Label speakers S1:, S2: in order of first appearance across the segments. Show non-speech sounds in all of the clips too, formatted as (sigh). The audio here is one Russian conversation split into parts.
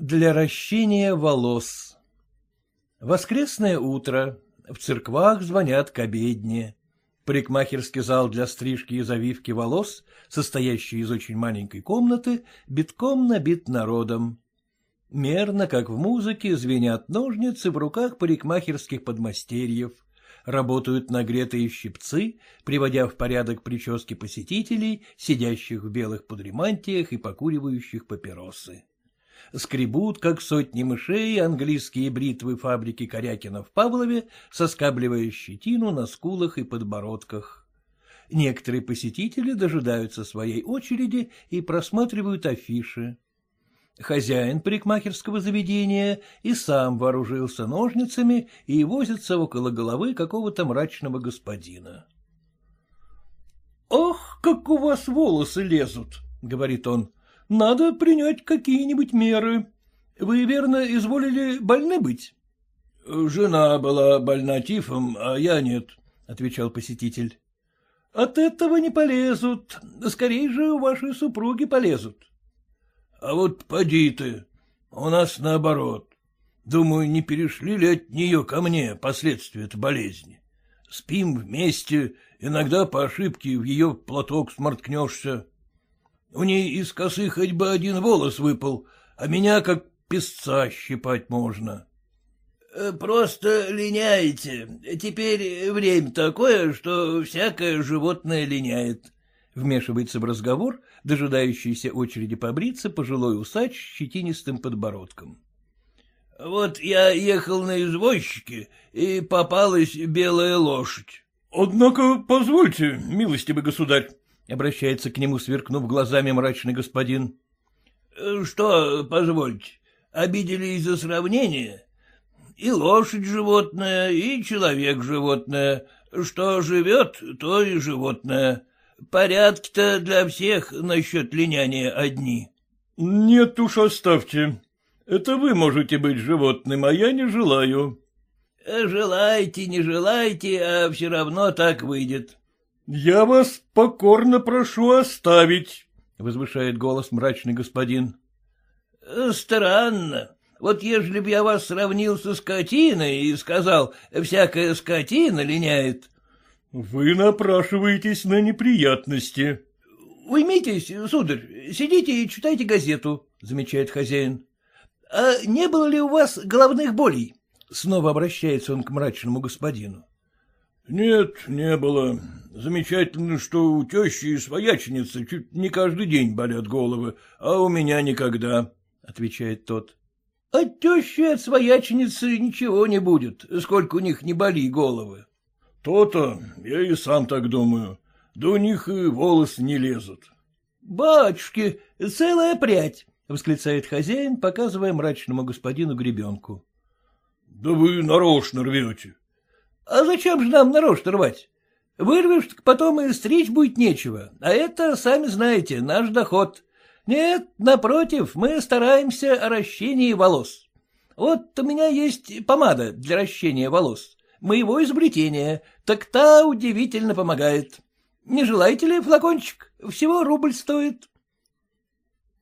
S1: Для ращения волос Воскресное утро. В церквах звонят к обедне. Парикмахерский зал для стрижки и завивки волос, состоящий из очень маленькой комнаты, битком набит народом. Мерно, как в музыке, звенят ножницы в руках парикмахерских подмастерьев. Работают нагретые щипцы, приводя в порядок прически посетителей, сидящих в белых подремантиях и покуривающих папиросы скребут, как сотни мышей, английские бритвы фабрики Корякина в Павлове, соскабливая щетину на скулах и подбородках. Некоторые посетители дожидаются своей очереди и просматривают афиши. Хозяин парикмахерского заведения и сам вооружился ножницами и возится около головы какого-то мрачного господина. — Ах, как у вас волосы лезут! — говорит он. Надо принять какие-нибудь меры. Вы, верно, изволили больны быть? — Жена была больна тифом, а я нет, — отвечал посетитель. — От этого не полезут. Скорее же у вашей супруги полезут. — А вот поди ты. У нас наоборот. Думаю, не перешли ли от нее ко мне последствия этой болезни. Спим вместе, иногда по ошибке в ее платок сморткнешься. У ней из косы хоть бы один волос выпал, а меня как песца щипать можно. Э, — Просто линяете. Теперь время такое, что всякое животное линяет. Вмешивается в разговор, дожидающийся очереди побриться пожилой усач с щетинистым подбородком. — Вот я ехал на извозчике, и попалась белая лошадь. — Однако, позвольте, милостивый государь, — обращается к нему, сверкнув глазами мрачный господин. — Что, позвольте, обидели из-за сравнения? И лошадь животное, и человек животное. Что живет, то и животное. Порядки-то для всех насчет линяния одни. — Нет уж, оставьте. Это вы можете быть животным, а я не желаю. — Желаете, не желаете, а все равно так выйдет. — Я вас покорно прошу оставить, — возвышает голос мрачный господин. — Странно. Вот ежели б я вас сравнил со скотиной и сказал, всякая скотина линяет. — Вы напрашиваетесь на неприятности. — Уймитесь, сударь, сидите и читайте газету, — замечает хозяин. — А не было ли у вас головных болей? Снова обращается он к мрачному господину. — Нет, не было. Замечательно, что у тещи и свояченицы чуть не каждый день болят головы, а у меня никогда, — отвечает тот. — От тещи от свояченицы ничего не будет, сколько у них не боли головы. То — То-то, я и сам так думаю. Да у них и волосы не лезут. — Батюшки, целая прядь, — восклицает хозяин, показывая мрачному господину гребенку. — Да вы нарочно рвете. А зачем же нам нарочно рвать? Вырвешь, так потом и стричь будет нечего, а это, сами знаете, наш доход. Нет, напротив, мы стараемся о ращении волос. Вот у меня есть помада для ращения волос, моего изобретения, так та удивительно помогает. Не желаете ли флакончик? Всего рубль стоит.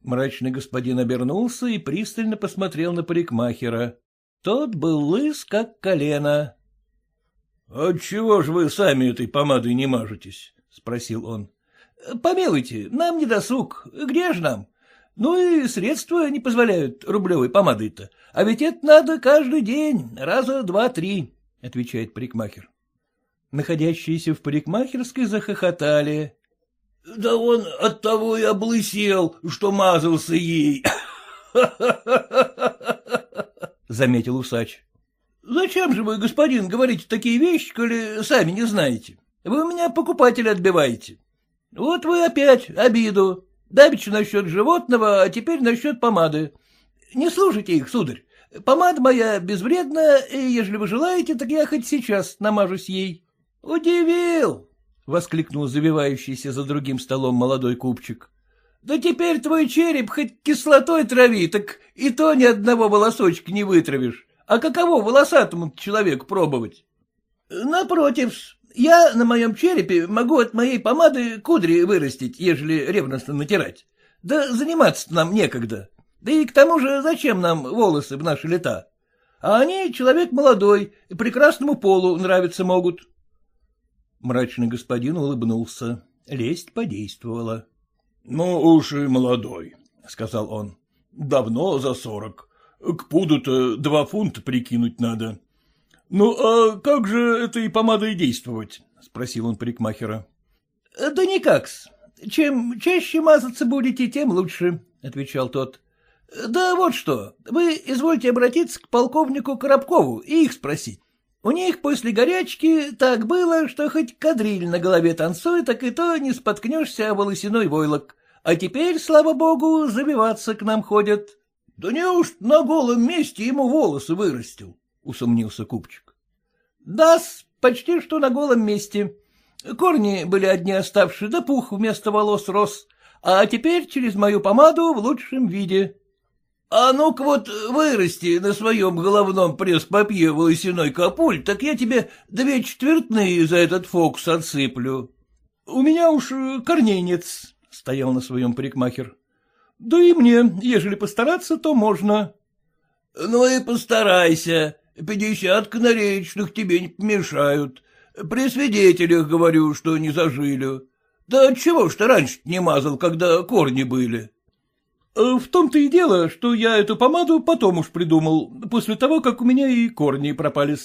S1: Мрачный господин обернулся и пристально посмотрел на парикмахера. Тот был лыс, как колено, — Отчего ж вы сами этой помадой не мажетесь? — спросил он. — Помилуйте, нам не досуг. Где нам? Ну и средства не позволяют рублевой помадой-то. А ведь это надо каждый день, раза два-три, — отвечает парикмахер. Находящиеся в парикмахерской захохотали. — Да он от того и облысел, что мазался ей. (laughs) — заметил усач. Зачем же вы, господин, говорите такие вещи, коли сами не знаете? Вы у меня покупателя отбиваете. Вот вы опять обиду. Давеча насчет животного, а теперь насчет помады. Не слушайте их, сударь. Помада моя безвредная, и ежели вы желаете, так я хоть сейчас намажусь ей. — Удивил! — воскликнул завивающийся за другим столом молодой купчик. — Да теперь твой череп хоть кислотой трави, так и то ни одного волосочка не вытравишь. А каково волосатому человеку пробовать? — Напротив, я на моем черепе могу от моей помады кудри вырастить, ежели ревностно натирать. Да заниматься нам некогда, Да и к тому же зачем нам волосы в наши лета? А они человек молодой, и прекрасному полу нравиться могут. Мрачный господин улыбнулся. Лесть подействовала.
S2: — Ну уж и молодой, — сказал он. — Давно за сорок. К пуду-то два фунта прикинуть надо. — Ну, а как же этой помадой действовать? — спросил он парикмахера.
S1: — Да никак-с. Чем чаще мазаться будете, тем лучше, — отвечал тот. — Да вот что, вы извольте обратиться к полковнику Коробкову и их спросить. У них после горячки так было, что хоть кадриль на голове танцуй, так и то не споткнешься о волосяной войлок. А теперь, слава богу, забиваться к нам ходят. — Да неуж на голом месте ему волосы вырастил? — усомнился купчик. — Да, почти что на голом месте. Корни были одни оставшие, да пух вместо волос рос, а теперь через мою помаду в лучшем виде. — А ну-ка вот вырасти на своем головном пресс-папье волосяной капуль, так я тебе две четвертные за этот фокус отсыплю.
S2: — У меня уж корней нет, — стоял на своем парикмахер. — Да и мне, ежели постараться, то можно.
S1: — Ну и постарайся, пятьдесят канареечных тебе не помешают. При свидетелях говорю, что не зажили. Да чего ж ты раньше не мазал, когда корни были?
S2: Э, — В том-то и дело, что я эту помаду потом уж придумал, после того, как у меня и корни пропали.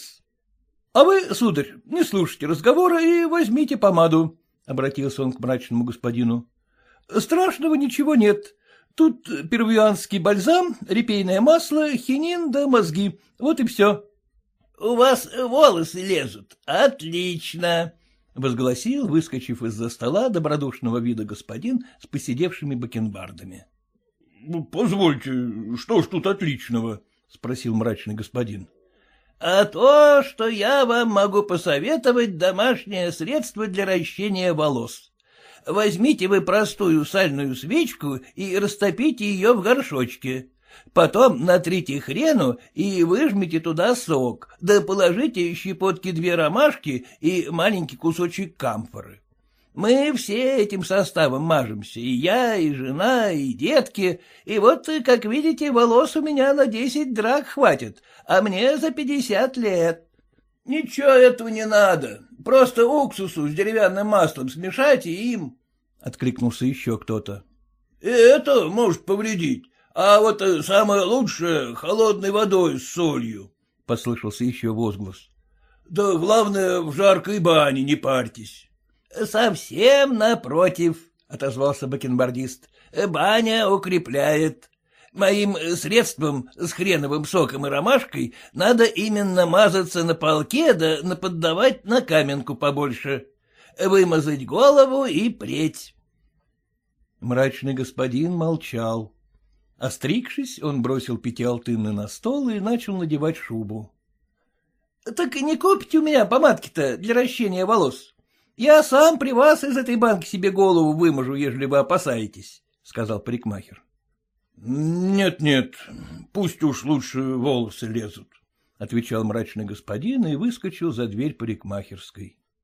S1: — А вы, сударь, не слушайте разговора и возьмите помаду, — обратился он к мрачному господину. — Страшного ничего нет. Тут первианский бальзам, репейное масло, хинин да мозги. Вот и все. У вас волосы лезут. Отлично! — возгласил, выскочив из-за стола, добродушного вида господин с посидевшими бакенбардами.
S2: Ну, — Позвольте, что ж тут отличного? — спросил мрачный господин.
S1: — А то, что я вам могу посоветовать домашнее средство для ращения волос. Возьмите вы простую сальную свечку и растопите ее в горшочке. Потом натрите хрену и выжмите туда сок, да положите щепотки две ромашки и маленький кусочек камфоры. Мы все этим составом мажемся, и я, и жена, и детки, и вот, как видите, волос у меня на десять драк хватит, а мне за пятьдесят лет. — Ничего этого не надо, просто уксусу с деревянным маслом смешайте им, — откликнулся еще кто-то. — Это может повредить. А вот э, самое лучшее — холодной водой с солью, — послышался еще возглас. — Да главное, в жаркой бане не парьтесь. — Совсем напротив, — отозвался бакенбардист. — Баня укрепляет. Моим средством с хреновым соком и ромашкой надо именно мазаться на полке да наподдавать на каменку побольше. Вымазать голову и преть. Мрачный господин молчал. Остригшись, он бросил пятиалтынны на стол и начал надевать шубу. — Так не купите у меня помадки-то для ращения волос. Я сам при вас из этой банки себе голову выможу, ежели вы опасаетесь, — сказал парикмахер.
S2: Нет, — Нет-нет, пусть уж лучше волосы лезут, — отвечал мрачный господин и выскочил за дверь парикмахерской.